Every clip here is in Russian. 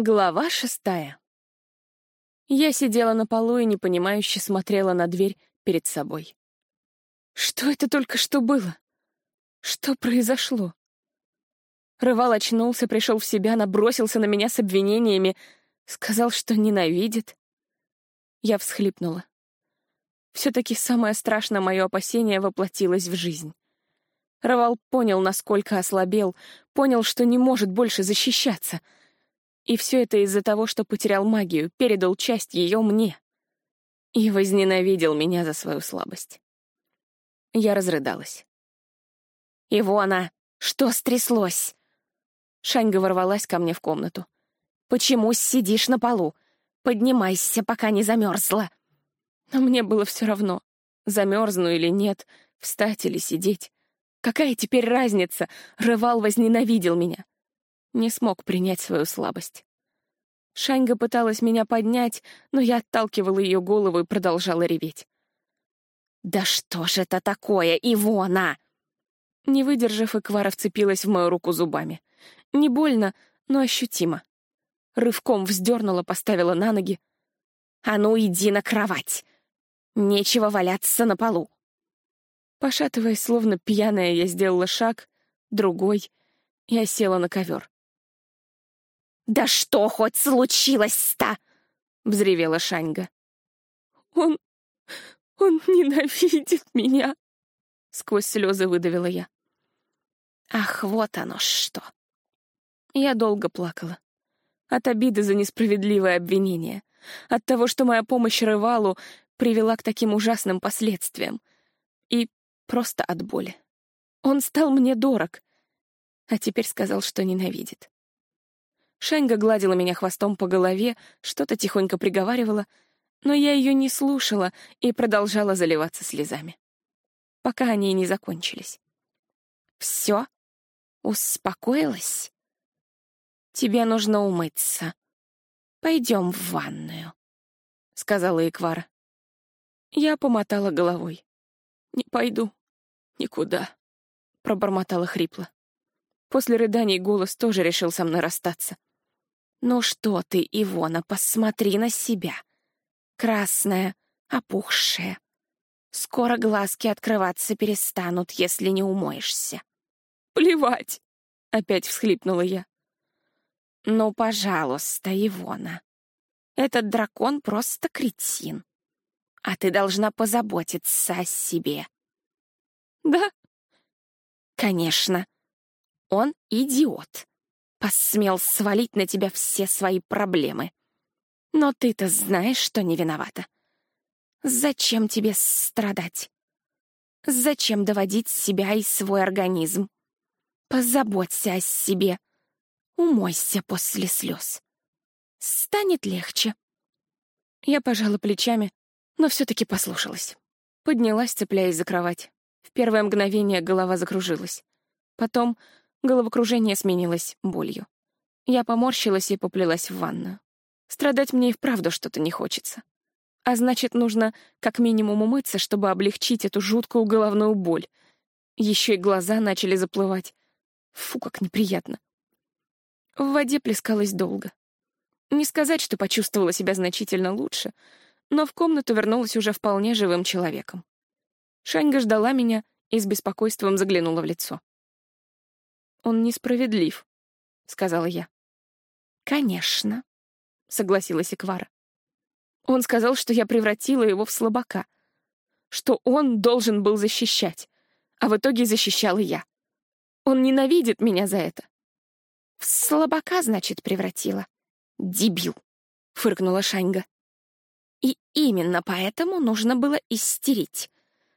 Глава шестая. Я сидела на полу и непонимающе смотрела на дверь перед собой. Что это только что было? Что произошло? Рывал очнулся, пришел в себя, набросился на меня с обвинениями, сказал, что ненавидит. Я всхлипнула. Все-таки самое страшное мое опасение воплотилось в жизнь. Рывал понял, насколько ослабел, понял, что не может больше защищаться — и все это из-за того, что потерял магию, передал часть ее мне. И возненавидел меня за свою слабость. Я разрыдалась. «Ивона, что стряслось?» Шаньга ворвалась ко мне в комнату. «Почему сидишь на полу? Поднимайся, пока не замерзла!» Но мне было все равно, замерзну или нет, встать или сидеть. Какая теперь разница? Рывал возненавидел меня не смог принять свою слабость. Шаньга пыталась меня поднять, но я отталкивала ее голову и продолжала реветь. «Да что ж это такое, Ивона?» Не выдержав, Эквара вцепилась в мою руку зубами. Не больно, но ощутимо. Рывком вздернула, поставила на ноги. «А ну, иди на кровать! Нечего валяться на полу!» Пошатываясь, словно пьяная, я сделала шаг, другой, и осела на ковер. «Да что хоть случилось-то?» — взревела Шаньга. «Он... он ненавидит меня!» — сквозь слезы выдавила я. «Ах, вот оно что!» Я долго плакала. От обиды за несправедливое обвинение. От того, что моя помощь Рывалу привела к таким ужасным последствиям. И просто от боли. Он стал мне дорог, а теперь сказал, что ненавидит. Шаньга гладила меня хвостом по голове, что-то тихонько приговаривала, но я ее не слушала и продолжала заливаться слезами. Пока они не закончились. «Все? Успокоилась? Тебе нужно умыться. Пойдем в ванную», — сказала Эквара. Я помотала головой. «Не пойду. Никуда», — пробормотала хрипло. После рыданий голос тоже решил со мной расстаться. «Ну что ты, Ивона, посмотри на себя. Красная, опухшая. Скоро глазки открываться перестанут, если не умоешься». «Плевать!» — опять всхлипнула я. «Ну, пожалуйста, Ивона. Этот дракон просто кретин. А ты должна позаботиться о себе». «Да?» «Конечно. Он идиот посмел свалить на тебя все свои проблемы. Но ты-то знаешь, что не виновата. Зачем тебе страдать? Зачем доводить себя и свой организм? Позаботься о себе. Умойся после слез. Станет легче. Я пожала плечами, но все-таки послушалась. Поднялась, цепляясь за кровать. В первое мгновение голова закружилась. Потом Головокружение сменилось болью. Я поморщилась и поплелась в ванную. Страдать мне и вправду что-то не хочется. А значит, нужно как минимум умыться, чтобы облегчить эту жуткую головную боль. Еще и глаза начали заплывать. Фу, как неприятно. В воде плескалась долго. Не сказать, что почувствовала себя значительно лучше, но в комнату вернулась уже вполне живым человеком. Шаньга ждала меня и с беспокойством заглянула в лицо. Он несправедлив», — сказала я. «Конечно», — согласилась Эквара. Он сказал, что я превратила его в слабака, что он должен был защищать, а в итоге защищала я. Он ненавидит меня за это. «В слабака, значит, превратила? Дебил!» — фыркнула Шаньга. «И именно поэтому нужно было истерить,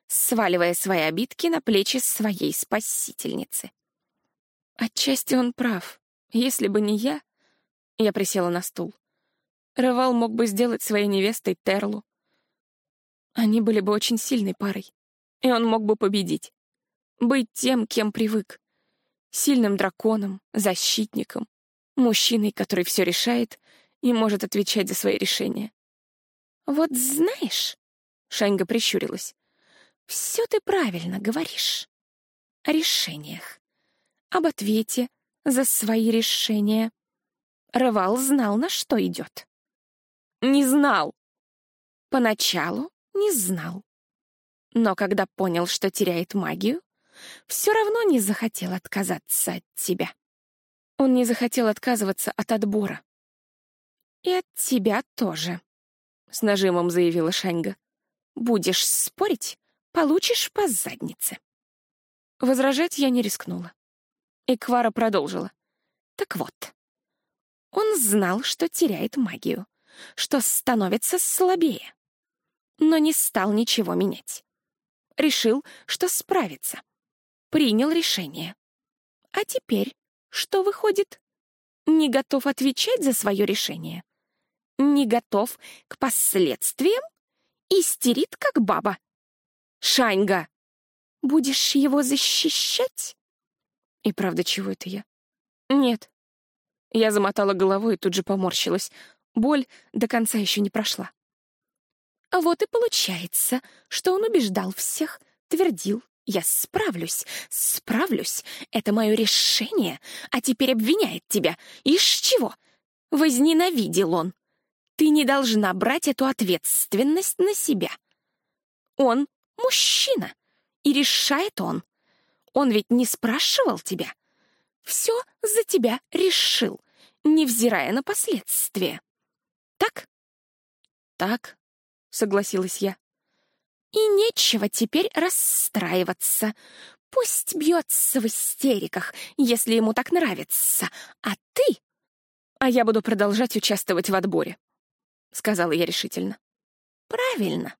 сваливая свои обидки на плечи своей спасительницы. Отчасти он прав. Если бы не я... Я присела на стул. Рывал мог бы сделать своей невестой Терлу. Они были бы очень сильной парой. И он мог бы победить. Быть тем, кем привык. Сильным драконом, защитником, мужчиной, который все решает и может отвечать за свои решения. «Вот знаешь...» — Шаньга прищурилась. «Все ты правильно говоришь. О решениях об ответе за свои решения. Рывал знал, на что идет. Не знал. Поначалу не знал. Но когда понял, что теряет магию, все равно не захотел отказаться от тебя. Он не захотел отказываться от отбора. «И от тебя тоже», — с нажимом заявила Шаньга. «Будешь спорить, получишь по заднице». Возражать я не рискнула. И Квара продолжила. «Так вот, он знал, что теряет магию, что становится слабее, но не стал ничего менять. Решил, что справится. Принял решение. А теперь что выходит? Не готов отвечать за свое решение. Не готов к последствиям? Истерит, как баба. Шаньга, будешь его защищать? И правда, чего это я? Нет, я замотала головой и тут же поморщилась. Боль до конца еще не прошла. А вот и получается, что он убеждал всех, твердил, «Я справлюсь, справлюсь, это мое решение, а теперь обвиняет тебя. Ишь чего? Возненавидел он. Ты не должна брать эту ответственность на себя. Он мужчина, и решает он. Он ведь не спрашивал тебя все за тебя решил, невзирая на последствия. Так? Так, согласилась я. И нечего теперь расстраиваться. Пусть бьется в истериках, если ему так нравится. А ты... А я буду продолжать участвовать в отборе, — сказала я решительно. Правильно.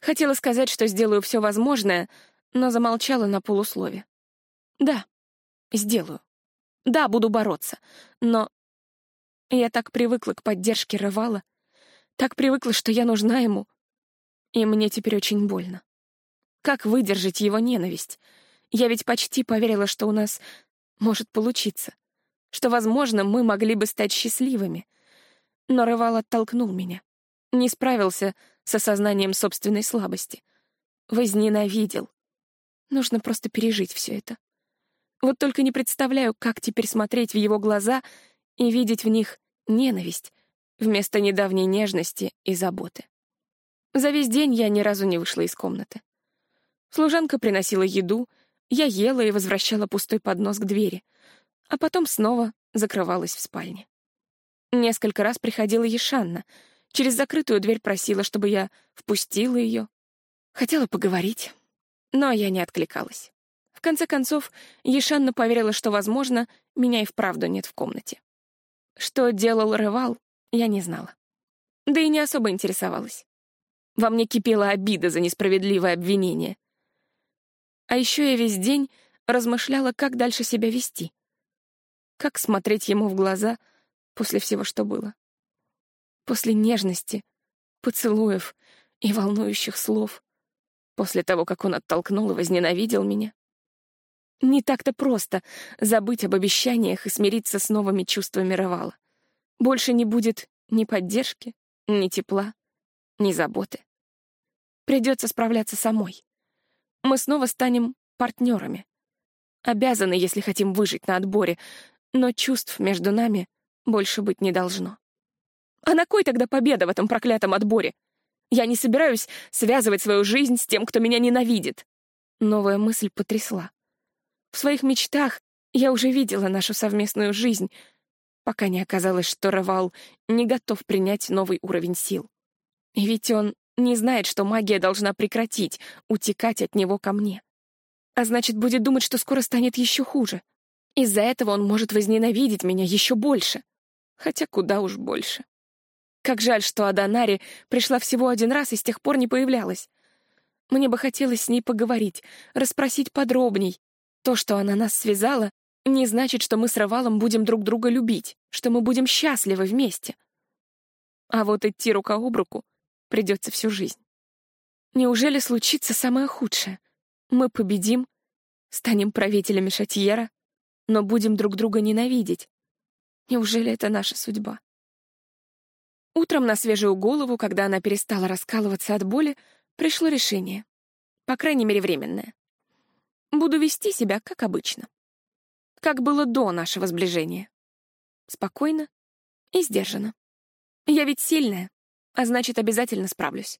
Хотела сказать, что сделаю все возможное, но замолчала на полуслове. Да, Сделаю. Да, буду бороться. Но я так привыкла к поддержке Рывала, так привыкла, что я нужна ему. И мне теперь очень больно. Как выдержать его ненависть? Я ведь почти поверила, что у нас может получиться, что, возможно, мы могли бы стать счастливыми. Но Рывал оттолкнул меня, не справился с осознанием собственной слабости, возненавидел. Нужно просто пережить все это. Вот только не представляю, как теперь смотреть в его глаза и видеть в них ненависть вместо недавней нежности и заботы. За весь день я ни разу не вышла из комнаты. Служанка приносила еду, я ела и возвращала пустой поднос к двери, а потом снова закрывалась в спальне. Несколько раз приходила Ешанна, через закрытую дверь просила, чтобы я впустила ее. Хотела поговорить, но я не откликалась конце концов, Ешанна поверила, что, возможно, меня и вправду нет в комнате. Что делал Ревал, я не знала. Да и не особо интересовалась. Во мне кипела обида за несправедливое обвинение. А еще я весь день размышляла, как дальше себя вести. Как смотреть ему в глаза после всего, что было. После нежности, поцелуев и волнующих слов. После того, как он оттолкнул и возненавидел меня. Не так-то просто забыть об обещаниях и смириться с новыми чувствами Равала. Больше не будет ни поддержки, ни тепла, ни заботы. Придется справляться самой. Мы снова станем партнерами. Обязаны, если хотим выжить на отборе, но чувств между нами больше быть не должно. А на кой тогда победа в этом проклятом отборе? Я не собираюсь связывать свою жизнь с тем, кто меня ненавидит. Новая мысль потрясла. В своих мечтах я уже видела нашу совместную жизнь, пока не оказалось, что Равал не готов принять новый уровень сил. И ведь он не знает, что магия должна прекратить утекать от него ко мне. А значит, будет думать, что скоро станет еще хуже. Из-за этого он может возненавидеть меня еще больше. Хотя куда уж больше. Как жаль, что Аданари пришла всего один раз и с тех пор не появлялась. Мне бы хотелось с ней поговорить, расспросить подробней, то, что она нас связала, не значит, что мы с Равалом будем друг друга любить, что мы будем счастливы вместе. А вот идти рука об руку придется всю жизнь. Неужели случится самое худшее? Мы победим, станем правителями Шатьера, но будем друг друга ненавидеть. Неужели это наша судьба? Утром на свежую голову, когда она перестала раскалываться от боли, пришло решение. По крайней мере, временное. Буду вести себя как обычно. Как было до нашего сближения. спокойно и сдержанно. Я ведь сильная, а значит, обязательно справлюсь.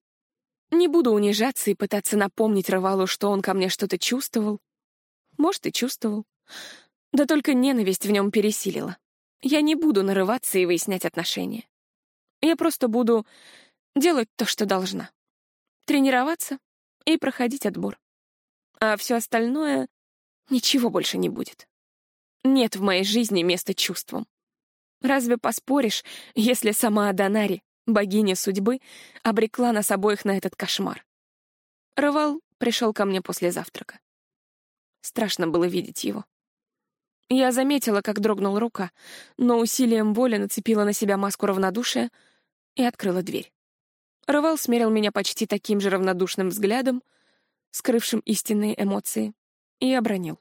Не буду унижаться и пытаться напомнить Рывалу, что он ко мне что-то чувствовал. Может, и чувствовал. Да только ненависть в нем пересилила. Я не буду нарываться и выяснять отношения. Я просто буду делать то, что должна. Тренироваться и проходить отбор. А все остальное — ничего больше не будет. Нет в моей жизни места чувствам. Разве поспоришь, если сама Аданари, богиня судьбы, обрекла нас обоих на этот кошмар? Рывал пришел ко мне после завтрака. Страшно было видеть его. Я заметила, как дрогнула рука, но усилием воли нацепила на себя маску равнодушия и открыла дверь. Рывал смерил меня почти таким же равнодушным взглядом, скрывшим истинные эмоции, и обронил.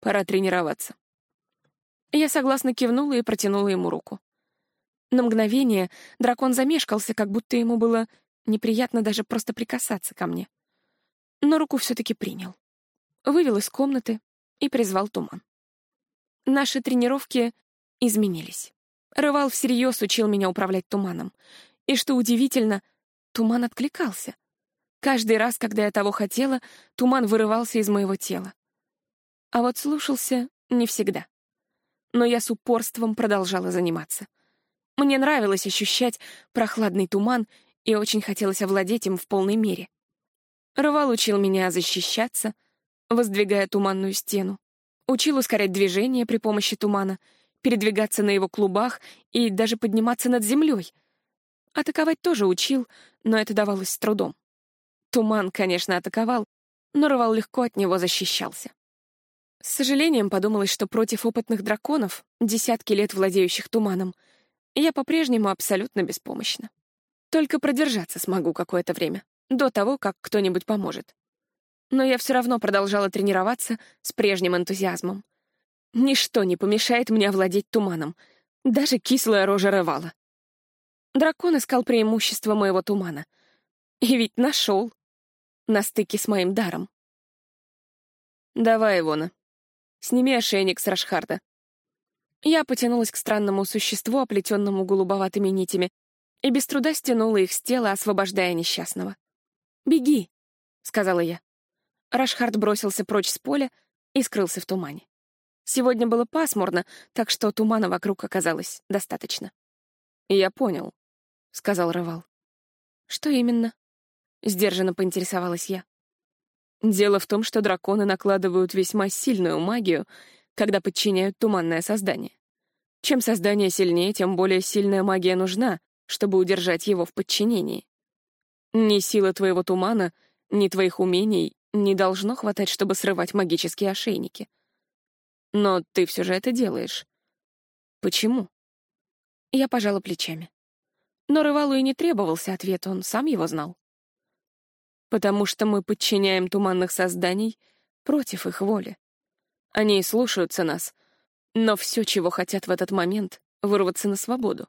«Пора тренироваться». Я согласно кивнула и протянула ему руку. На мгновение дракон замешкался, как будто ему было неприятно даже просто прикасаться ко мне. Но руку все-таки принял. Вывел из комнаты и призвал туман. Наши тренировки изменились. Рывал всерьез учил меня управлять туманом. И что удивительно, туман откликался. Каждый раз, когда я того хотела, туман вырывался из моего тела. А вот слушался не всегда. Но я с упорством продолжала заниматься. Мне нравилось ощущать прохладный туман, и очень хотелось овладеть им в полной мере. Рывал учил меня защищаться, воздвигая туманную стену. Учил ускорять движение при помощи тумана, передвигаться на его клубах и даже подниматься над землей. Атаковать тоже учил, но это давалось с трудом. Туман, конечно, атаковал, но Рывал легко от него защищался. С сожалением подумалось, что против опытных драконов, десятки лет владеющих туманом, я по-прежнему абсолютно беспомощна. Только продержаться смогу какое-то время, до того, как кто-нибудь поможет. Но я все равно продолжала тренироваться с прежним энтузиазмом. Ничто не помешает мне овладеть туманом, даже кислая рожа рывала. Дракон искал преимущество моего тумана. И ведь нашел на стыке с моим даром. «Давай, Ивона, сними ошейник с Рашхарда». Я потянулась к странному существу, оплетенному голубоватыми нитями, и без труда стянула их с тела, освобождая несчастного. «Беги», — сказала я. Рашхард бросился прочь с поля и скрылся в тумане. Сегодня было пасмурно, так что тумана вокруг оказалось достаточно. «Я понял», — сказал Рывал. «Что именно?» — сдержанно поинтересовалась я. Дело в том, что драконы накладывают весьма сильную магию, когда подчиняют туманное создание. Чем создание сильнее, тем более сильная магия нужна, чтобы удержать его в подчинении. Ни сила твоего тумана, ни твоих умений не должно хватать, чтобы срывать магические ошейники. Но ты все же это делаешь. Почему? Я пожала плечами. Но Рывалу и не требовался ответ, он сам его знал потому что мы подчиняем туманных созданий против их воли. Они слушаются нас, но все, чего хотят в этот момент — вырваться на свободу.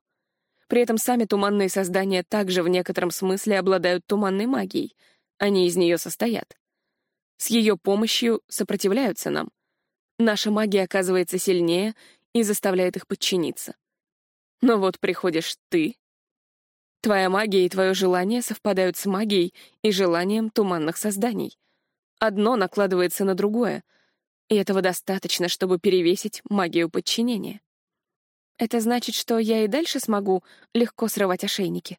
При этом сами туманные создания также в некотором смысле обладают туманной магией, они из нее состоят. С ее помощью сопротивляются нам. Наша магия оказывается сильнее и заставляет их подчиниться. Но вот приходишь ты Твоя магия и твое желание совпадают с магией и желанием туманных созданий. Одно накладывается на другое, и этого достаточно, чтобы перевесить магию подчинения. Это значит, что я и дальше смогу легко срывать ошейники?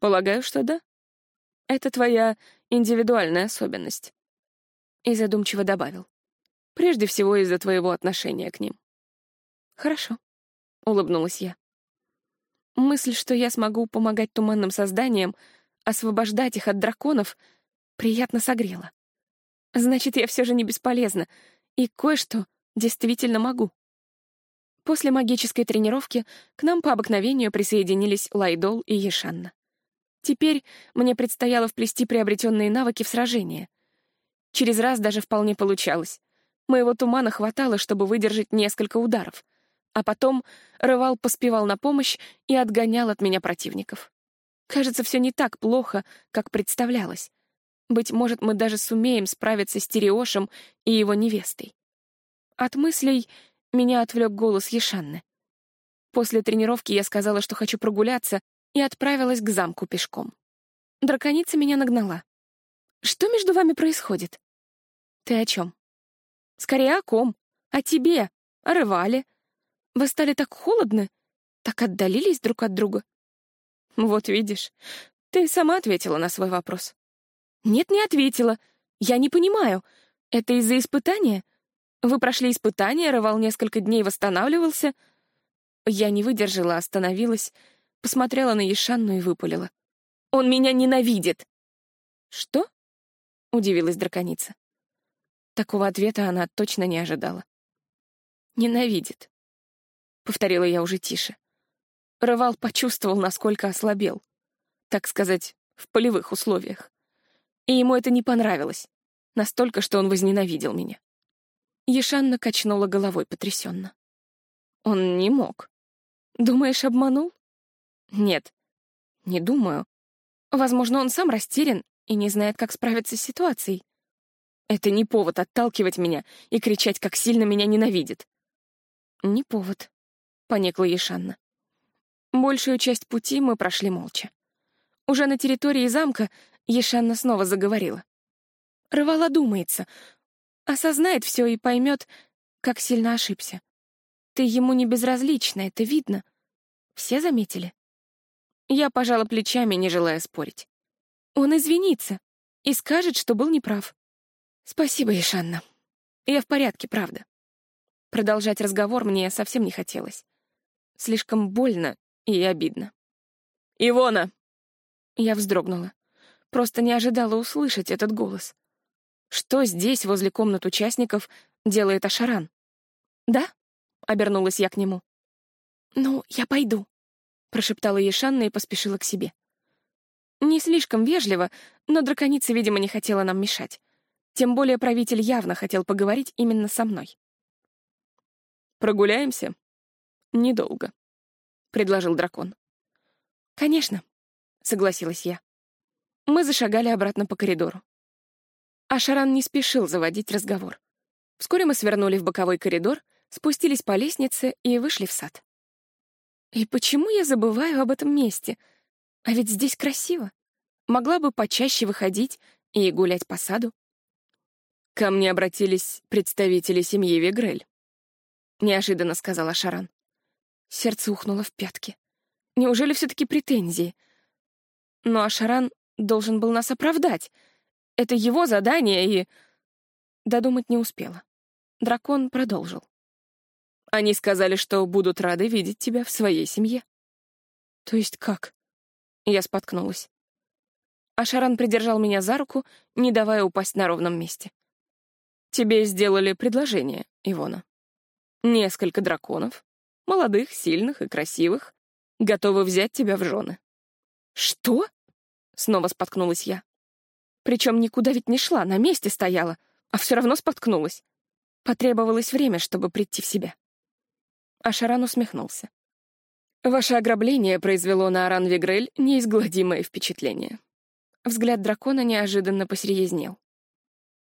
Полагаю, что да. Это твоя индивидуальная особенность. И задумчиво добавил. Прежде всего из-за твоего отношения к ним. Хорошо, — улыбнулась я. Мысль, что я смогу помогать туманным созданиям, освобождать их от драконов, приятно согрела. Значит, я все же не бесполезна, и кое-что действительно могу. После магической тренировки к нам по обыкновению присоединились Лайдол и Ешанна. Теперь мне предстояло вплести приобретенные навыки в сражение. Через раз даже вполне получалось. Моего тумана хватало, чтобы выдержать несколько ударов — а потом Рывал поспевал на помощь и отгонял от меня противников. Кажется, все не так плохо, как представлялось. Быть может, мы даже сумеем справиться с Териошем и его невестой. От мыслей меня отвлек голос Ешанны. После тренировки я сказала, что хочу прогуляться, и отправилась к замку пешком. Драконица меня нагнала. «Что между вами происходит?» «Ты о чем?» «Скорее о ком? О тебе, о Рывале. Вы стали так холодны, так отдалились друг от друга». «Вот видишь, ты сама ответила на свой вопрос». «Нет, не ответила. Я не понимаю. Это из-за испытания? Вы прошли испытание, Рывал несколько дней восстанавливался». Я не выдержала, остановилась, посмотрела на Ешанну и выпалила. «Он меня ненавидит!» «Что?» — удивилась драконица. Такого ответа она точно не ожидала. «Ненавидит», — повторила я уже тише. Рывал почувствовал, насколько ослабел. Так сказать, в полевых условиях. И ему это не понравилось. Настолько, что он возненавидел меня. Ешанна качнула головой потрясенно. Он не мог. Думаешь, обманул? Нет, не думаю. Возможно, он сам растерян и не знает, как справиться с ситуацией. Это не повод отталкивать меня и кричать, как сильно меня ненавидит. Не повод, — поникла Ешанна. Большую часть пути мы прошли молча. Уже на территории замка Ешанна снова заговорила. Рывала думается, осознает все и поймет, как сильно ошибся. Ты ему не безразлична, это видно. Все заметили? Я пожала плечами, не желая спорить. Он извинится и скажет, что был неправ. Спасибо, Ишанна. Я в порядке, правда. Продолжать разговор мне совсем не хотелось. Слишком больно и обидно. «Ивона!» Я вздрогнула. Просто не ожидала услышать этот голос. Что здесь, возле комнат участников, делает Ашаран? «Да?» — обернулась я к нему. «Ну, я пойду», — прошептала Ешанна и поспешила к себе. Не слишком вежливо, но драконица, видимо, не хотела нам мешать. Тем более правитель явно хотел поговорить именно со мной. «Прогуляемся?» «Недолго», — предложил дракон. «Конечно», — согласилась я. Мы зашагали обратно по коридору. Ашаран не спешил заводить разговор. Вскоре мы свернули в боковой коридор, спустились по лестнице и вышли в сад. И почему я забываю об этом месте? А ведь здесь красиво. Могла бы почаще выходить и гулять по саду. Ко мне обратились представители семьи Вигрель. Неожиданно сказала Шаран. Сердце ухнуло в пятки. Неужели все-таки претензии? Ну а Шаран должен был нас оправдать. Это его задание, и... Додумать не успела. Дракон продолжил. Они сказали, что будут рады видеть тебя в своей семье. То есть как? Я споткнулась. А Шаран придержал меня за руку, не давая упасть на ровном месте. Тебе сделали предложение, Ивона. Несколько драконов, молодых, сильных и красивых, готовы взять тебя в жены. Что? Снова споткнулась я. Причем никуда ведь не шла, на месте стояла, а все равно споткнулась. Потребовалось время, чтобы прийти в себя. Ашаран усмехнулся. «Ваше ограбление произвело на Аран Вигрель неизгладимое впечатление». Взгляд дракона неожиданно посерьезнел.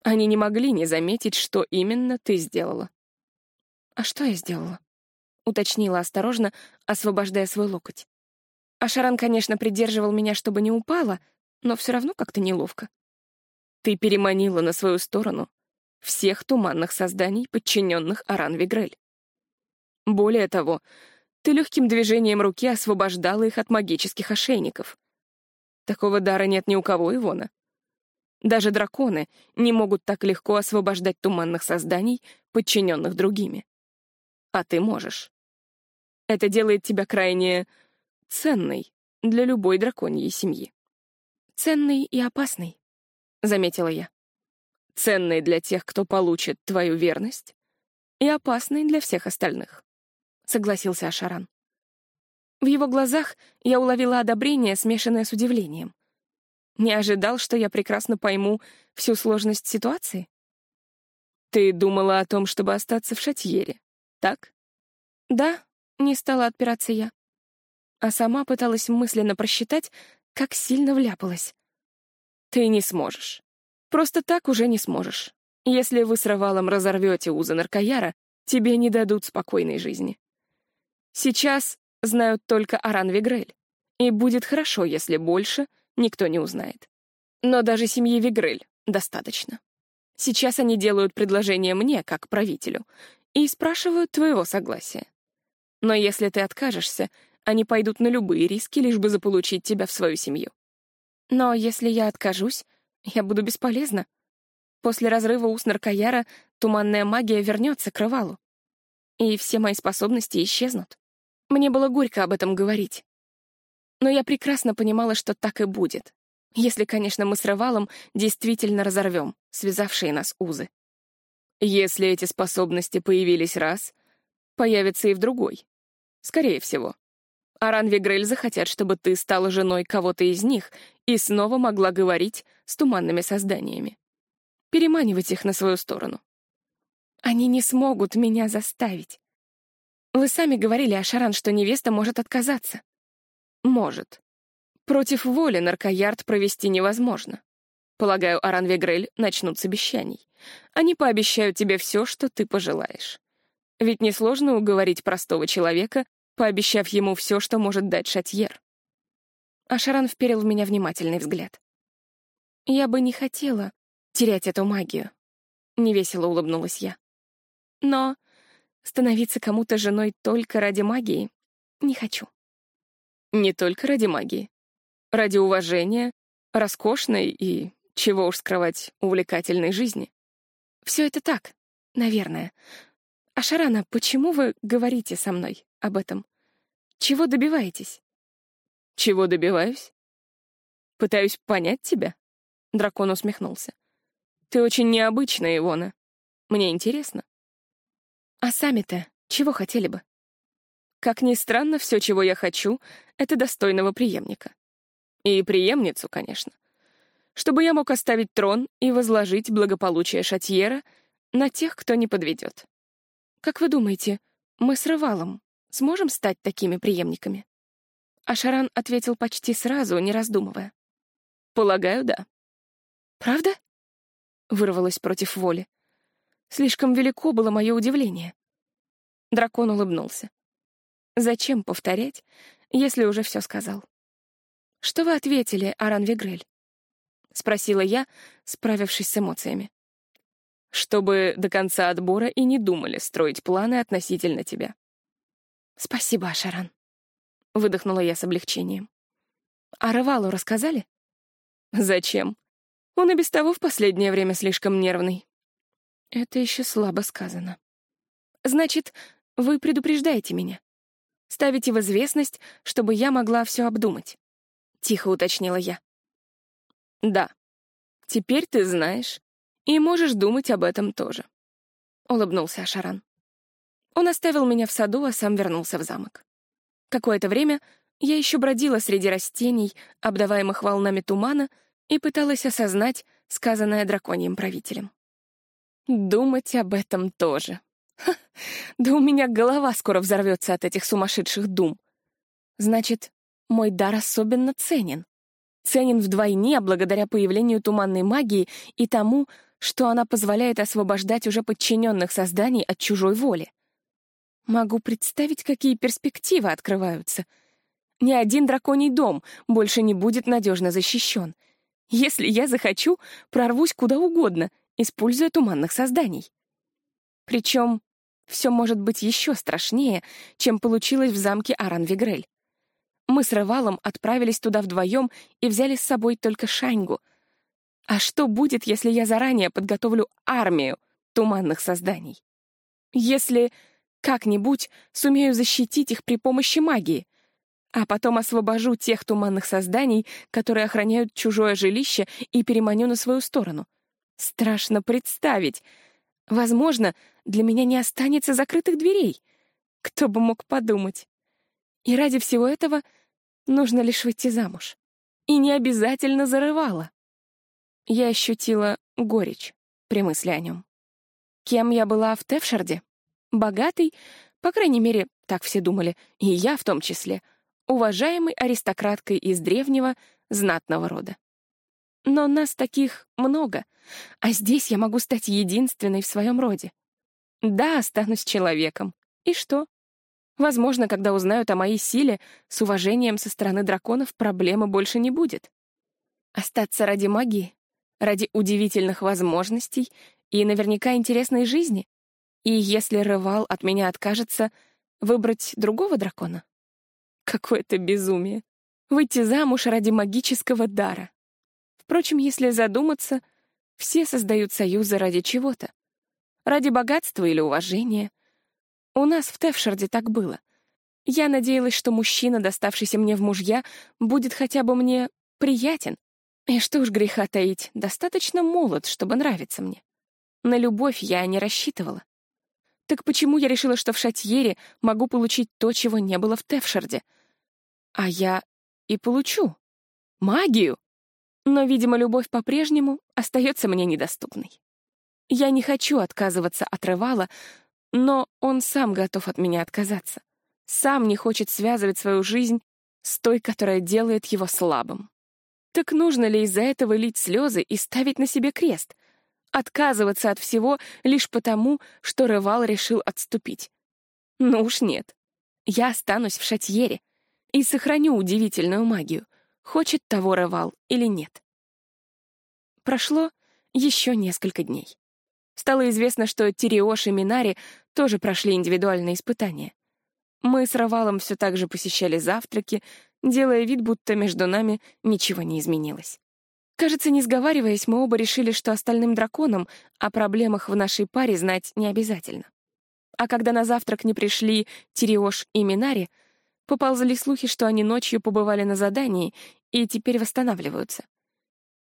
Они не могли не заметить, что именно ты сделала. «А что я сделала?» — уточнила осторожно, освобождая свой локоть. Ашаран, конечно, придерживал меня, чтобы не упала, но все равно как-то неловко. Ты переманила на свою сторону всех туманных созданий, подчиненных Аран Вигрель. Более того, ты легким движением руки освобождала их от магических ошейников. Такого дара нет ни у кого, Ивона. Даже драконы не могут так легко освобождать туманных созданий, подчиненных другими. А ты можешь. Это делает тебя крайне ценной для любой драконьей семьи. Ценной и опасной, — заметила я. Ценной для тех, кто получит твою верность, и опасной для всех остальных согласился Ашаран. В его глазах я уловила одобрение, смешанное с удивлением. Не ожидал, что я прекрасно пойму всю сложность ситуации? Ты думала о том, чтобы остаться в Шатьере, так? Да, не стала отпираться я. А сама пыталась мысленно просчитать, как сильно вляпалась. Ты не сможешь. Просто так уже не сможешь. Если вы с Равалом разорвете узы наркояра, тебе не дадут спокойной жизни. Сейчас знают только Аран Вигрель, и будет хорошо, если больше никто не узнает. Но даже семьи Вигрель достаточно. Сейчас они делают предложение мне, как правителю, и спрашивают твоего согласия. Но если ты откажешься, они пойдут на любые риски, лишь бы заполучить тебя в свою семью. Но если я откажусь, я буду бесполезна. После разрыва у Снаркаяра туманная магия вернется к Рывалу. И все мои способности исчезнут. Мне было горько об этом говорить. Но я прекрасно понимала, что так и будет. Если, конечно, мы с Рывалом действительно разорвем связавшие нас узы. Если эти способности появились раз, появятся и в другой. Скорее всего. Аран Вигрель захотят, чтобы ты стала женой кого-то из них и снова могла говорить с туманными созданиями. Переманивать их на свою сторону. Они не смогут меня заставить. Вы сами говорили, Ашаран, что невеста может отказаться. Может. Против воли наркоярд провести невозможно. Полагаю, Аран Вегрель начнут с обещаний. Они пообещают тебе все, что ты пожелаешь. Ведь несложно уговорить простого человека, пообещав ему все, что может дать Шатьер. Ашаран вперил в меня внимательный взгляд. «Я бы не хотела терять эту магию», — невесело улыбнулась я. «Но становиться кому-то женой только ради магии не хочу». «Не только ради магии. Ради уважения, роскошной и чего уж скрывать, увлекательной жизни. Все это так, наверное. А Шарана, почему вы говорите со мной об этом? Чего добиваетесь? Чего добиваюсь? Пытаюсь понять тебя. Дракон усмехнулся. Ты очень необычная, Ивона. Мне интересно. А сами-то чего хотели бы? Как ни странно, все, чего я хочу, — это достойного преемника. И преемницу, конечно чтобы я мог оставить трон и возложить благополучие Шатьера на тех, кто не подведет. Как вы думаете, мы с Рывалом сможем стать такими преемниками? Ашаран ответил почти сразу, не раздумывая. Полагаю, да. Правда? Вырвалось против воли. Слишком велико было мое удивление. Дракон улыбнулся. Зачем повторять, если уже все сказал? Что вы ответили, Аран Вигрель? — спросила я, справившись с эмоциями. «Чтобы до конца отбора и не думали строить планы относительно тебя». «Спасибо, Ашаран», — выдохнула я с облегчением. «А Рывалу рассказали?» «Зачем? Он и без того в последнее время слишком нервный». «Это еще слабо сказано». «Значит, вы предупреждаете меня? Ставите в известность, чтобы я могла все обдумать?» — тихо уточнила я. Да. Теперь ты знаешь и можешь думать об этом тоже. Улыбнулся Ашаран. Он оставил меня в саду, а сам вернулся в замок. Какое-то время я еще бродила среди растений, обдаваемых волнами тумана, и пыталась осознать сказанное драконьим правителем. Думать об этом тоже. Да у меня голова скоро взорвется от этих сумасшедших дум. Значит, мой дар особенно ценен ценен вдвойне благодаря появлению туманной магии и тому, что она позволяет освобождать уже подчиненных созданий от чужой воли. Могу представить, какие перспективы открываются. Ни один драконий дом больше не будет надежно защищен. Если я захочу, прорвусь куда угодно, используя туманных созданий. Причем все может быть еще страшнее, чем получилось в замке Аран-Вигрель. Мы с Ревалом отправились туда вдвоем и взяли с собой только Шаньгу. А что будет, если я заранее подготовлю армию туманных созданий? Если как-нибудь сумею защитить их при помощи магии, а потом освобожу тех туманных созданий, которые охраняют чужое жилище, и переманю на свою сторону. Страшно представить. Возможно, для меня не останется закрытых дверей. Кто бы мог подумать. И ради всего этого — Нужно лишь выйти замуж. И не обязательно зарывала. Я ощутила горечь при мысли о нем. Кем я была в Тевшарде? Богатый, по крайней мере, так все думали, и я в том числе, уважаемой аристократкой из древнего, знатного рода. Но нас таких много, а здесь я могу стать единственной в своем роде. Да, останусь человеком. И что? Возможно, когда узнают о моей силе, с уважением со стороны драконов проблемы больше не будет. Остаться ради магии, ради удивительных возможностей и наверняка интересной жизни. И если Рывал от меня откажется, выбрать другого дракона? Какое-то безумие. Выйти замуж ради магического дара. Впрочем, если задуматься, все создают союзы ради чего-то. Ради богатства или уважения. У нас в Тевшарде так было. Я надеялась, что мужчина, доставшийся мне в мужья, будет хотя бы мне приятен. И что уж греха таить, достаточно молод, чтобы нравиться мне. На любовь я не рассчитывала. Так почему я решила, что в Шатьере могу получить то, чего не было в Тевшарде? А я и получу. Магию. Но, видимо, любовь по-прежнему остается мне недоступной. Я не хочу отказываться от Рывала, но он сам готов от меня отказаться. Сам не хочет связывать свою жизнь с той, которая делает его слабым. Так нужно ли из-за этого лить слезы и ставить на себе крест? Отказываться от всего лишь потому, что Рывал решил отступить? Ну уж нет. Я останусь в Шатьере и сохраню удивительную магию, хочет того Рывал или нет. Прошло еще несколько дней. Стало известно, что Тириош и Минари тоже прошли индивидуальные испытания. Мы с Равалом все так же посещали завтраки, делая вид, будто между нами ничего не изменилось. Кажется, не сговариваясь, мы оба решили, что остальным драконам о проблемах в нашей паре знать не обязательно. А когда на завтрак не пришли Тириош и Минари, поползли слухи, что они ночью побывали на задании и теперь восстанавливаются.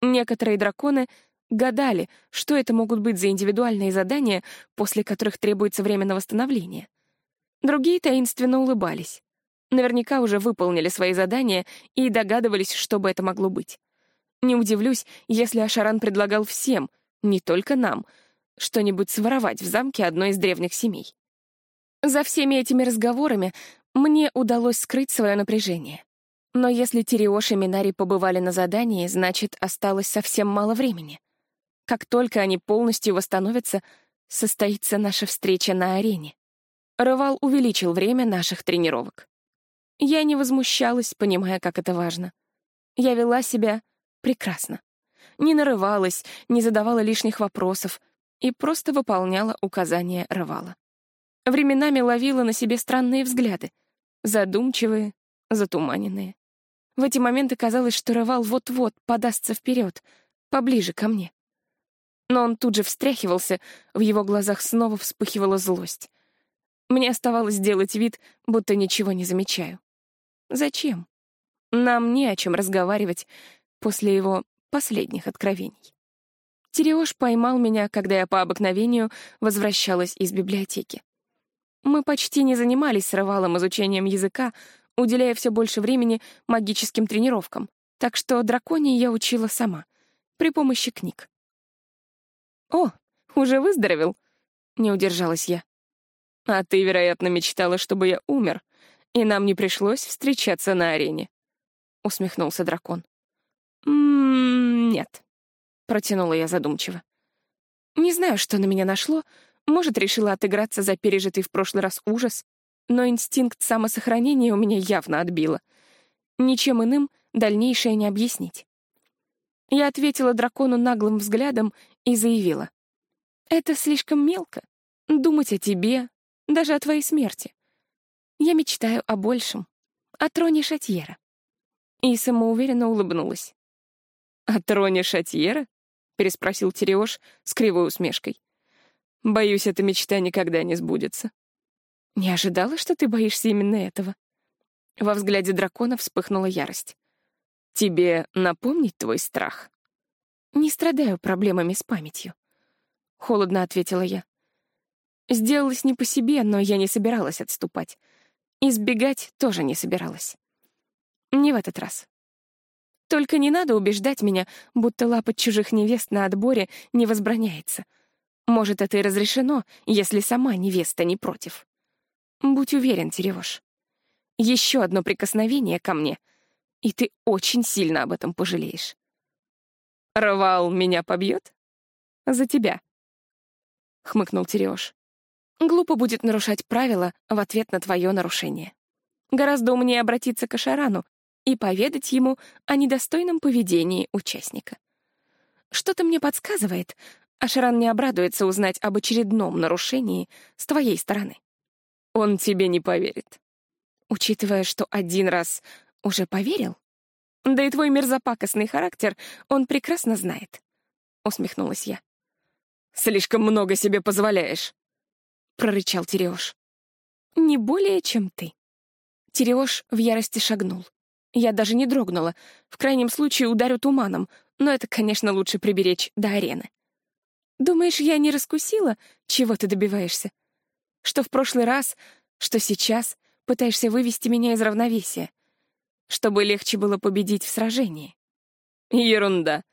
Некоторые драконы гадали, что это могут быть за индивидуальные задания, после которых требуется время на восстановление. Другие таинственно улыбались. Наверняка уже выполнили свои задания и догадывались, что бы это могло быть. Не удивлюсь, если Ашаран предлагал всем, не только нам, что-нибудь своровать в замке одной из древних семей. За всеми этими разговорами мне удалось скрыть свое напряжение. Но если Тириош и Минари побывали на задании, значит, осталось совсем мало времени. Как только они полностью восстановятся, состоится наша встреча на арене. Рывал увеличил время наших тренировок. Я не возмущалась, понимая, как это важно. Я вела себя прекрасно. Не нарывалась, не задавала лишних вопросов и просто выполняла указания Рывала. Временами ловила на себе странные взгляды, задумчивые, затуманенные. В эти моменты казалось, что Рывал вот-вот подастся вперед, поближе ко мне. Но он тут же встряхивался, в его глазах снова вспыхивала злость. Мне оставалось делать вид, будто ничего не замечаю. Зачем? Нам не о чем разговаривать после его последних откровений. Тереош поймал меня, когда я по обыкновению возвращалась из библиотеки. Мы почти не занимались с Рывалом изучением языка, уделяя все больше времени магическим тренировкам, так что драконии я учила сама, при помощи книг. «О, уже выздоровел?» — не удержалась я. «А ты, вероятно, мечтала, чтобы я умер, и нам не пришлось встречаться на арене», — усмехнулся дракон. «М-м, «Нет», — протянула я задумчиво. «Не знаю, что на меня нашло, может, решила отыграться за пережитый в прошлый раз ужас, но инстинкт самосохранения у меня явно отбило. Ничем иным дальнейшее не объяснить. Я ответила дракону наглым взглядом и заявила. «Это слишком мелко. Думать о тебе, даже о твоей смерти. Я мечтаю о большем, о троне Шатьера». И самоуверенно улыбнулась. «О троне Шатьера?» — переспросил Тереош с кривой усмешкой. «Боюсь, эта мечта никогда не сбудется». «Не ожидала, что ты боишься именно этого?» Во взгляде дракона вспыхнула ярость. «Тебе напомнить твой страх?» «Не страдаю проблемами с памятью», — холодно ответила я. Сделалось не по себе, но я не собиралась отступать. Избегать тоже не собиралась. Не в этот раз. Только не надо убеждать меня, будто лапать чужих невест на отборе не возбраняется. Может, это и разрешено, если сама невеста не против. Будь уверен, Теревош. Еще одно прикосновение ко мне, и ты очень сильно об этом пожалеешь. «Рвал меня побьет?» «За тебя», — хмыкнул Тереж. Глупо будет нарушать правила в ответ на твое нарушение. Гораздо умнее обратиться к Ашарану и поведать ему о недостойном поведении участника. Что-то мне подсказывает, Ашаран не обрадуется узнать об очередном нарушении с твоей стороны. Он тебе не поверит. Учитывая, что один раз уже поверил? Да и твой мерзопакостный характер он прекрасно знает. Усмехнулась я. Слишком много себе позволяешь прорычал Тереош. «Не более, чем ты». Тереош в ярости шагнул. Я даже не дрогнула. В крайнем случае ударю туманом, но это, конечно, лучше приберечь до арены. Думаешь, я не раскусила, чего ты добиваешься? Что в прошлый раз, что сейчас пытаешься вывести меня из равновесия, чтобы легче было победить в сражении? Ерунда.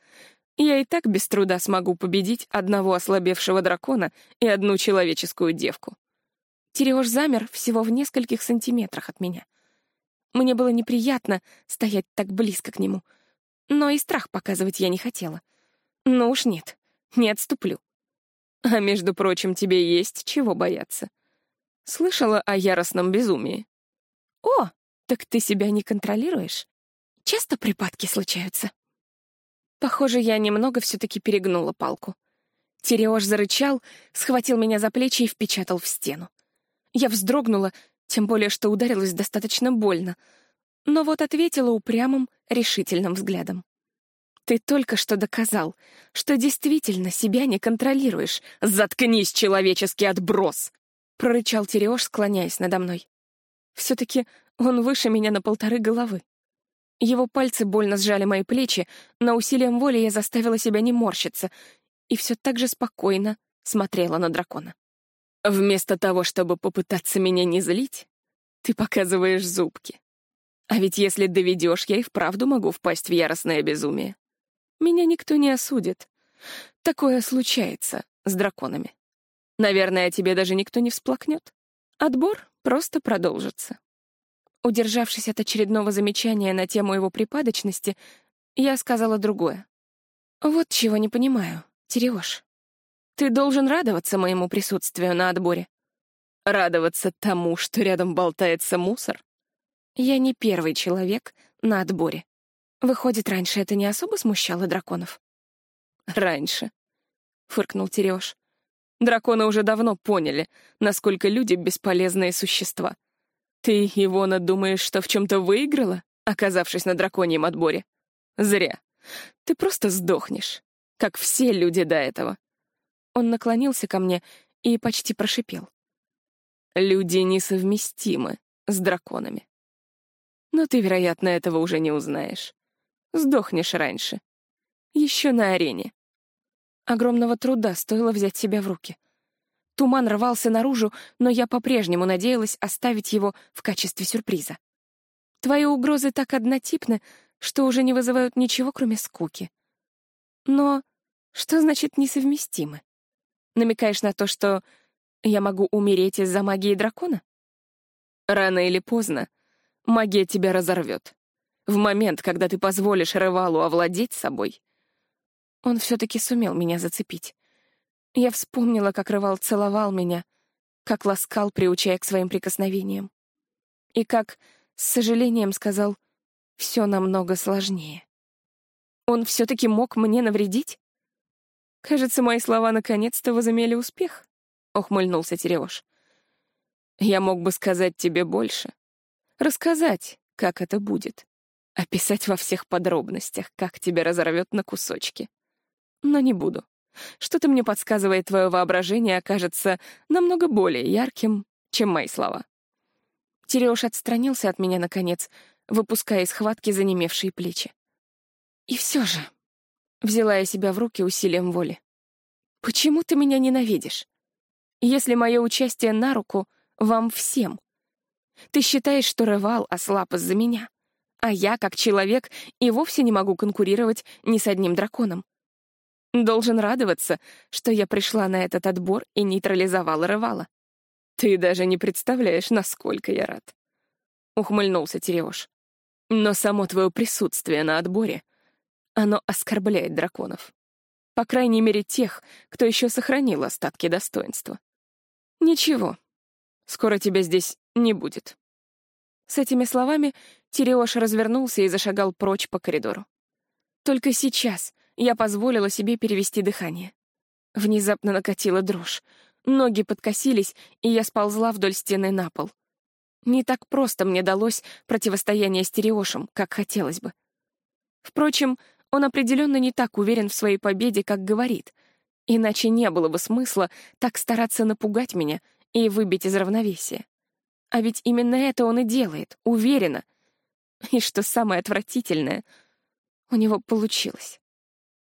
Я и так без труда смогу победить одного ослабевшего дракона и одну человеческую девку. Тереж замер всего в нескольких сантиметрах от меня. Мне было неприятно стоять так близко к нему, но и страх показывать я не хотела. Ну уж нет, не отступлю. А между прочим, тебе есть чего бояться. Слышала о яростном безумии. О, так ты себя не контролируешь? Часто припадки случаются? Похоже, я немного все-таки перегнула палку. Тереош зарычал, схватил меня за плечи и впечатал в стену. Я вздрогнула, тем более, что ударилась достаточно больно, но вот ответила упрямым, решительным взглядом. «Ты только что доказал, что действительно себя не контролируешь. Заткнись, человеческий отброс!» — прорычал Тереош, склоняясь надо мной. Все-таки он выше меня на полторы головы. Его пальцы больно сжали мои плечи, но усилием воли я заставила себя не морщиться и все так же спокойно смотрела на дракона. «Вместо того, чтобы попытаться меня не злить, ты показываешь зубки. А ведь если доведешь, я и вправду могу впасть в яростное безумие. Меня никто не осудит. Такое случается с драконами. Наверное, тебе даже никто не всплакнет. Отбор просто продолжится. Удержавшись от очередного замечания на тему его припадочности, я сказала другое. «Вот чего не понимаю, Тереош. Ты должен радоваться моему присутствию на отборе. Радоваться тому, что рядом болтается мусор? Я не первый человек на отборе. Выходит, раньше это не особо смущало драконов?» «Раньше», — фыркнул Тереош. «Драконы уже давно поняли, насколько люди — бесполезные существа. Ты, Ивона, думаешь, что в чем-то выиграла, оказавшись на драконьем отборе? Зря. Ты просто сдохнешь, как все люди до этого. Он наклонился ко мне и почти прошипел. Люди несовместимы с драконами. Но ты, вероятно, этого уже не узнаешь. Сдохнешь раньше. Еще на арене. Огромного труда стоило взять себя в руки. Туман рвался наружу, но я по-прежнему надеялась оставить его в качестве сюрприза. Твои угрозы так однотипны, что уже не вызывают ничего, кроме скуки. Но что значит несовместимы? Намекаешь на то, что я могу умереть из-за магии дракона? Рано или поздно магия тебя разорвет. В момент, когда ты позволишь Ревалу овладеть собой, он все-таки сумел меня зацепить. Я вспомнила, как Рывал целовал меня, как ласкал, приучая к своим прикосновениям. И как, с сожалением, сказал, все намного сложнее. Он все-таки мог мне навредить? Кажется, мои слова наконец-то возымели успех, — ухмыльнулся Тереош. Я мог бы сказать тебе больше. Рассказать, как это будет. Описать во всех подробностях, как тебя разорвет на кусочки. Но не буду. Что-то мне подсказывает, твое воображение окажется намного более ярким, чем мои слова. Тереуш отстранился от меня, наконец, выпуская из хватки занемевшие плечи. И все же, взяла я себя в руки усилием воли. Почему ты меня ненавидишь? Если мое участие на руку вам всем. Ты считаешь, что Ревал ослаб из-за меня, а я, как человек, и вовсе не могу конкурировать ни с одним драконом. Должен радоваться, что я пришла на этот отбор и нейтрализовала Рывала. Ты даже не представляешь, насколько я рад. Ухмыльнулся Тереош. Но само твое присутствие на отборе, оно оскорбляет драконов. По крайней мере, тех, кто еще сохранил остатки достоинства. Ничего, скоро тебя здесь не будет. С этими словами Тереош развернулся и зашагал прочь по коридору. Только сейчас я позволила себе перевести дыхание. Внезапно накатила дрожь. Ноги подкосились, и я сползла вдоль стены на пол. Не так просто мне далось противостояние с Тереошем, как хотелось бы. Впрочем, он определенно не так уверен в своей победе, как говорит. Иначе не было бы смысла так стараться напугать меня и выбить из равновесия. А ведь именно это он и делает, уверенно. И что самое отвратительное, у него получилось.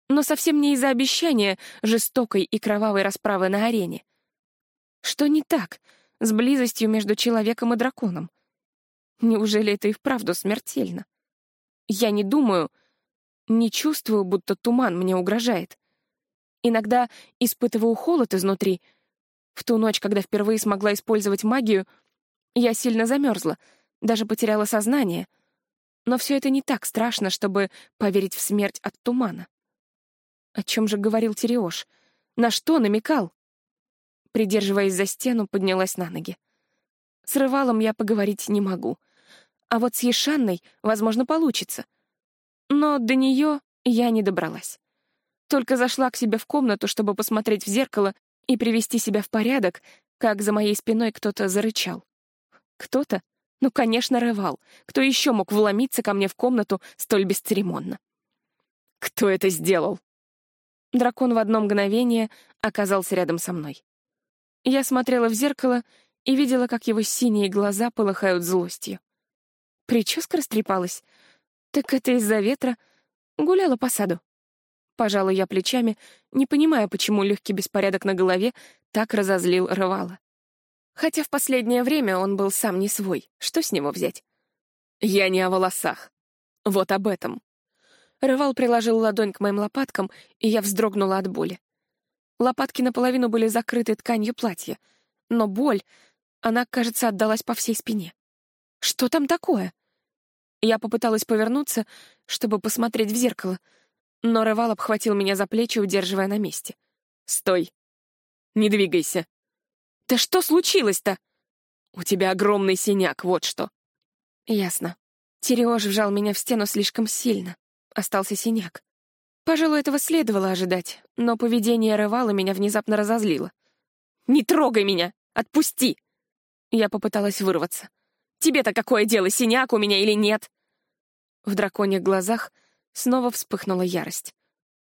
Но совсем не из-за обещания жестокой и кровавой расправы на арене. Что не так с близостью между человеком и драконом? Неужели это и вправду смертельно? Я не думаю, не чувствую, будто туман мне угрожает. Иногда испытываю холод изнутри. В ту ночь, когда впервые смогла использовать магию, я сильно замерзла, даже потеряла сознание. Но все это не так страшно, чтобы поверить в смерть от тумана. О чем же говорил Тереош? На что намекал? Придерживаясь за стену, поднялась на ноги. С Рывалом я поговорить не могу. А вот с Ешанной, возможно, получится. Но до нее я не добралась. Только зашла к себе в комнату, чтобы посмотреть в зеркало и привести себя в порядок, как за моей спиной кто-то зарычал. Кто-то? Ну, конечно, рывал. Кто еще мог вломиться ко мне в комнату столь бесцеремонно? Кто это сделал? Дракон в одно мгновение оказался рядом со мной. Я смотрела в зеркало и видела, как его синие глаза полыхают злостью. Прическа растрепалась. Так это из-за ветра. Гуляла по саду. Пожала я плечами, не понимая, почему легкий беспорядок на голове так разозлил Рывала. Хотя в последнее время он был сам не свой. Что с него взять? Я не о волосах. Вот об этом. Рывал приложил ладонь к моим лопаткам, и я вздрогнула от боли. Лопатки наполовину были закрыты тканью платья, но боль, она, кажется, отдалась по всей спине. Что там такое? Я попыталась повернуться, чтобы посмотреть в зеркало, но Рывал обхватил меня за плечи, удерживая на месте. «Стой! Не двигайся!» «Да что случилось-то?» «У тебя огромный синяк, вот что». «Ясно. Тереож вжал меня в стену слишком сильно. Остался синяк. Пожалуй, этого следовало ожидать, но поведение Рывала меня внезапно разозлило. «Не трогай меня! Отпусти!» Я попыталась вырваться. «Тебе-то какое дело, синяк у меня или нет?» В драконьих глазах снова вспыхнула ярость.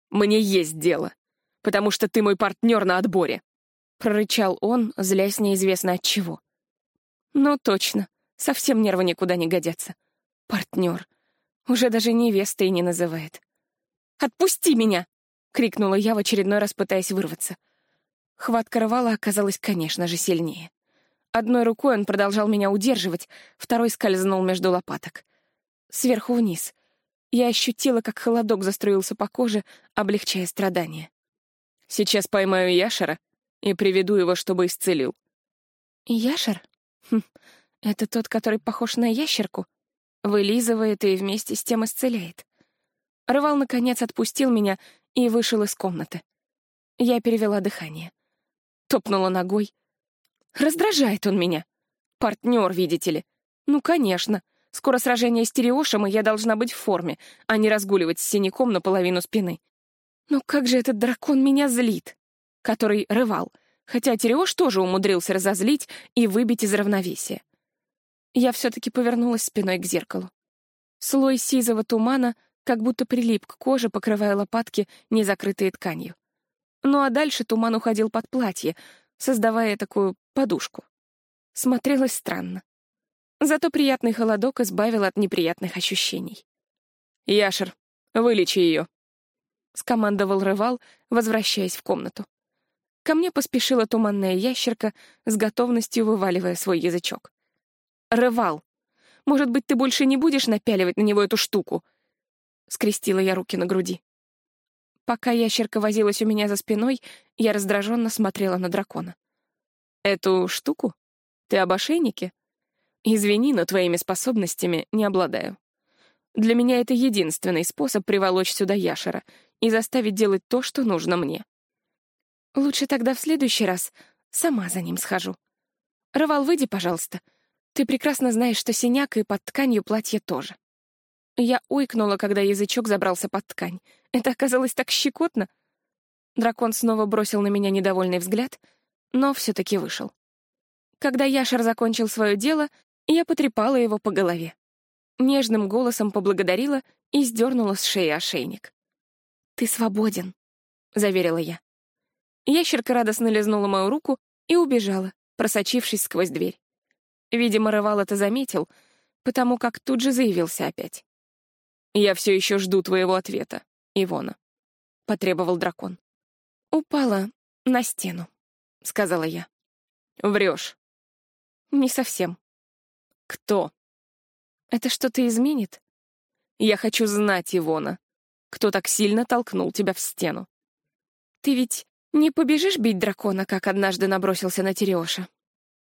«Мне есть дело, потому что ты мой партнер на отборе. — прорычал он, злясь неизвестно от чего. «Ну точно, совсем нервы никуда не годятся. Партнер. Уже даже невестой не называет. «Отпусти меня!» — крикнула я в очередной раз, пытаясь вырваться. Хватка рвала оказалась, конечно же, сильнее. Одной рукой он продолжал меня удерживать, второй скользнул между лопаток. Сверху вниз. Я ощутила, как холодок заструился по коже, облегчая страдания. «Сейчас поймаю яшера и приведу его, чтобы исцелил». «Яшер? Хм, это тот, который похож на ящерку. Вылизывает и вместе с тем исцеляет». Рывал, наконец, отпустил меня и вышел из комнаты. Я перевела дыхание. Топнула ногой. Раздражает он меня. Партнер, видите ли. Ну, конечно. Скоро сражение с Тереошем, и я должна быть в форме, а не разгуливать с синяком наполовину спины. Но как же этот дракон меня злит который рывал, хотя Тереош тоже умудрился разозлить и выбить из равновесия. Я все-таки повернулась спиной к зеркалу. Слой сизого тумана как будто прилип к коже, покрывая лопатки, не закрытые тканью. Ну а дальше туман уходил под платье, создавая такую подушку. Смотрелось странно. Зато приятный холодок избавил от неприятных ощущений. «Яшер, вылечи ее», — скомандовал Рывал, возвращаясь в комнату. Ко мне поспешила туманная ящерка, с готовностью вываливая свой язычок. «Рывал! Может быть, ты больше не будешь напяливать на него эту штуку?» Скрестила я руки на груди. Пока ящерка возилась у меня за спиной, я раздраженно смотрела на дракона. «Эту штуку? Ты об ошейнике? Извини, но твоими способностями не обладаю. Для меня это единственный способ приволочь сюда яшера и заставить делать то, что нужно мне. Лучше тогда в следующий раз сама за ним схожу. Рывал, выйди, пожалуйста. Ты прекрасно знаешь, что синяк и под тканью платье тоже. Я ойкнула, когда язычок забрался под ткань. Это оказалось так щекотно. Дракон снова бросил на меня недовольный взгляд, но все-таки вышел. Когда Яшер закончил свое дело, я потрепала его по голове. Нежным голосом поблагодарила и сдернула с шеи ошейник. «Ты свободен», — заверила я. Ящерка радостно лизнула мою руку и убежала, просочившись сквозь дверь. Видимо, Рывал это заметил, потому как тут же заявился опять. «Я все еще жду твоего ответа, Ивона», — потребовал дракон. «Упала на стену», — сказала я. «Врешь». «Не совсем». «Кто?» «Это что-то изменит?» «Я хочу знать, Ивона, кто так сильно толкнул тебя в стену». «Ты ведь не побежишь бить дракона, как однажды набросился на Тереоша?»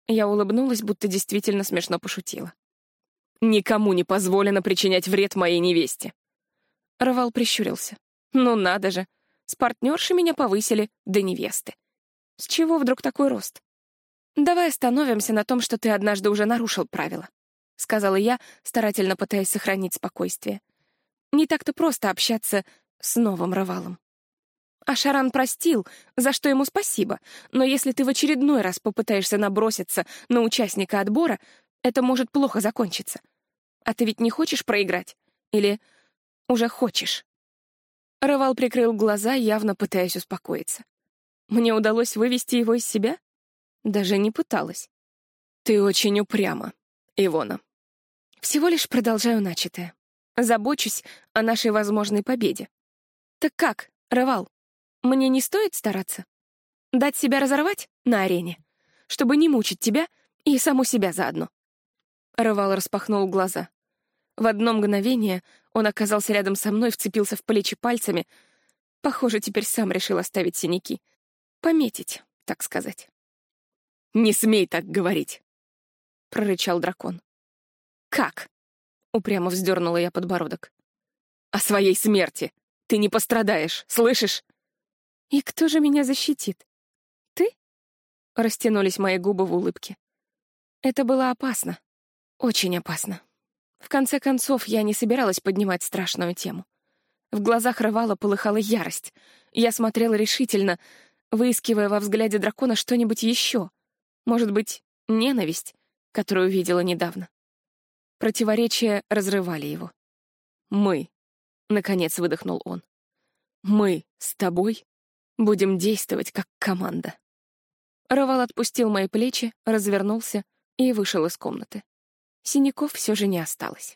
Я улыбнулась, будто действительно смешно пошутила. «Никому не позволено причинять вред моей невесте». Рвал прищурился. «Ну надо же, с партнерши меня повысили до невесты. С чего вдруг такой рост? Давай остановимся на том, что ты однажды уже нарушил правила, — сказала я, старательно пытаясь сохранить спокойствие. Не так-то просто общаться с новым Равалом. А Шаран простил, за что ему спасибо, но если ты в очередной раз попытаешься наброситься на участника отбора, это может плохо закончиться. А ты ведь не хочешь проиграть? Или уже хочешь? Рывал прикрыл глаза, явно пытаясь успокоиться. Мне удалось вывести его из себя? Даже не пыталась. Ты очень упряма, Ивона. Всего лишь продолжаю начатое. Забочусь о нашей возможной победе. Так как, Рывал, мне не стоит стараться? Дать себя разорвать на арене, чтобы не мучить тебя и саму себя заодно. Рывал распахнул глаза. В одно мгновение он оказался рядом со мной, вцепился в плечи пальцами. Похоже, теперь сам решил оставить синяки. Пометить, так сказать. «Не смей так говорить!» — прорычал дракон. «Как?» — упрямо вздернула я подбородок. «О своей смерти! Ты не пострадаешь, слышишь?» «И кто же меня защитит? Ты?» Растянулись мои губы в улыбке. Это было опасно. Очень опасно. В конце концов, я не собиралась поднимать страшную тему. В глазах рывала полыхала ярость. Я смотрела решительно, выискивая во взгляде дракона что-нибудь еще. Может быть, ненависть, которую видела недавно. Противоречия разрывали его. «Мы», — наконец выдохнул он, — «мы с тобой будем действовать как команда». Равал отпустил мои плечи, развернулся и вышел из комнаты. Синяков все же не осталось.